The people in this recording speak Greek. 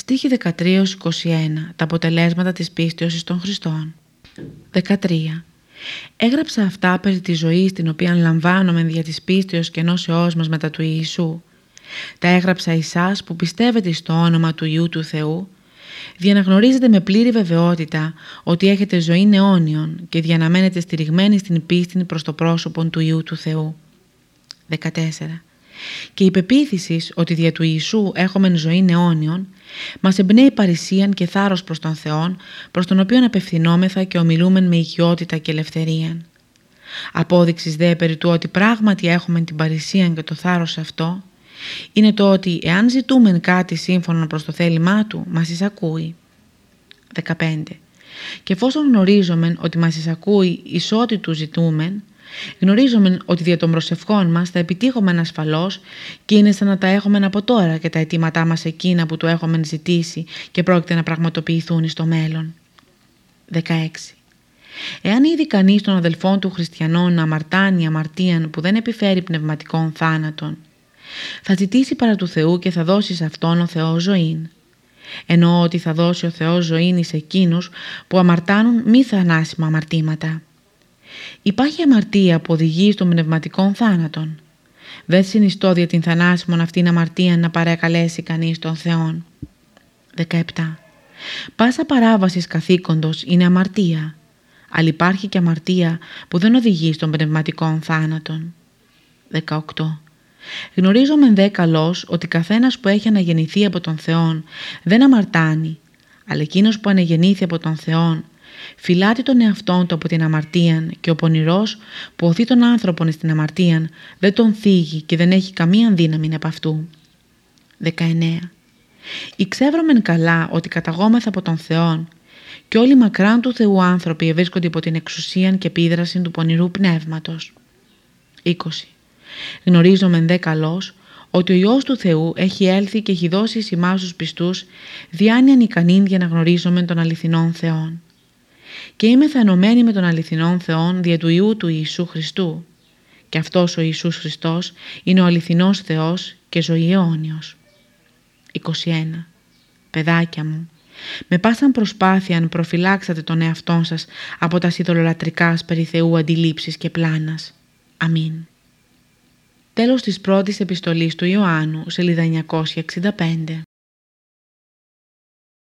Στίχη 13-21. Τα αποτελέσματα της πίστεως των Χριστών. 13. Έγραψα αυτά περί της ζωής την οποία λαμβάνομαι δια της πίστεως και ενώσεώς μας μετά του Ιησού. Τα έγραψα εσάς που πιστεύετε στο όνομα του Ιού του Θεού, διαναγνωρίζετε με πλήρη βεβαιότητα ότι έχετε ζωή αιώνιον και διαναμένετε στηριγμένοι στην πίστη προς το πρόσωπο του Ιού του Θεού. 14. Και η πεποίθησης ότι δια του Ιησού έχουμε ζωή αιώνιον μας εμπνέει παρησίαν και θάρρος προς τον Θεόν, προς τον οποίο απευθυνόμεθα και ομιλούμεν με οικειότητα και ελευθερία. Απόδειξης δε περί του ότι πράγματι έχουμε την παρησίαν και το θάρρος αυτό, είναι το ότι εάν ζητούμε κάτι σύμφωνα προς το θέλημά Του, μας εισακούει. 15. Και εφόσον γνωρίζουμε ότι μας εισακούει εις ό,τι Του ζητούμεν, Γνωρίζουμε ότι δια των προσευχών μας θα επιτύχουμε ασφαλώς και είναι σαν να τα έχουμε από τώρα και τα αιτήματά μας εκείνα που του έχουμε ζητήσει και πρόκειται να πραγματοποιηθούν στο μέλλον. 16. Εάν είδη κανείς των αδελφών του χριστιανών να αμαρτάνει αμαρτίαν που δεν επιφέρει πνευματικών θάνατων, θα ζητήσει παρά του Θεού και θα δώσει σε αυτόν ο Θεός ζωήν. Εννοώ ότι θα δώσει ο Θεός ζωήν σε εκείνους που αμαρτάνουν μη θανάσιμα αμαρτήματα. Υπάρχει αμαρτία που οδηγεί στον πνευματικό θάνατον. Δεν συνιστώ δια την θανάσιμον αυτήν αμαρτία να παρακαλέσει κανείς τον Θεόν. 17. Πάσα παράβασης καθήκοντος είναι αμαρτία, αλλά υπάρχει και αμαρτία που δεν οδηγεί στον πνευματικό θάνατον. 18. Γνωρίζομαι δε καλώς ότι καθένας που έχει αναγεννηθεί από τον Θεόν δεν αμαρτάνει, αλλά εκείνος που αναγεννήθη από τον Θεόν φυλάτει τον εαυτόν του από την αμαρτία και ο πονηρός που οθεί τον άνθρωπον στην αμαρτία δεν τον θίγει και δεν έχει καμία δύναμη από αυτού. 19. Υξεύρωμεν καλά ότι καταγόμεθα από τον Θεόν και όλοι μακράν του Θεού άνθρωποι βρίσκονται υπό την εξουσία και επίδραση του πονηρού πνεύματος. 20. Γνωρίζομεν δε καλώς ότι ο Υιός του Θεού έχει έλθει και έχει δώσει σε εμάς τους πιστούς διάνοιαν ικανήν για να γνωρίζουμε τον αληθινόν Θεόν και είμαι ενωμένη με τον αληθινόν Θεόν δια του Ιού του Ιησού Χριστού. Και αυτός ο Ιησούς Χριστός είναι ο αληθινός Θεός και ζωή αιώνιος. 21. Παιδάκια μου, με πάσαν προσπάθεια προφυλάξατε τον εαυτόν σας από τα σιδωρολατρικά περί Θεού αντιλήψεις και πλάνας. Αμήν. Τέλος της πρώτης επιστολής του Ιωάννου, σελίδα 965.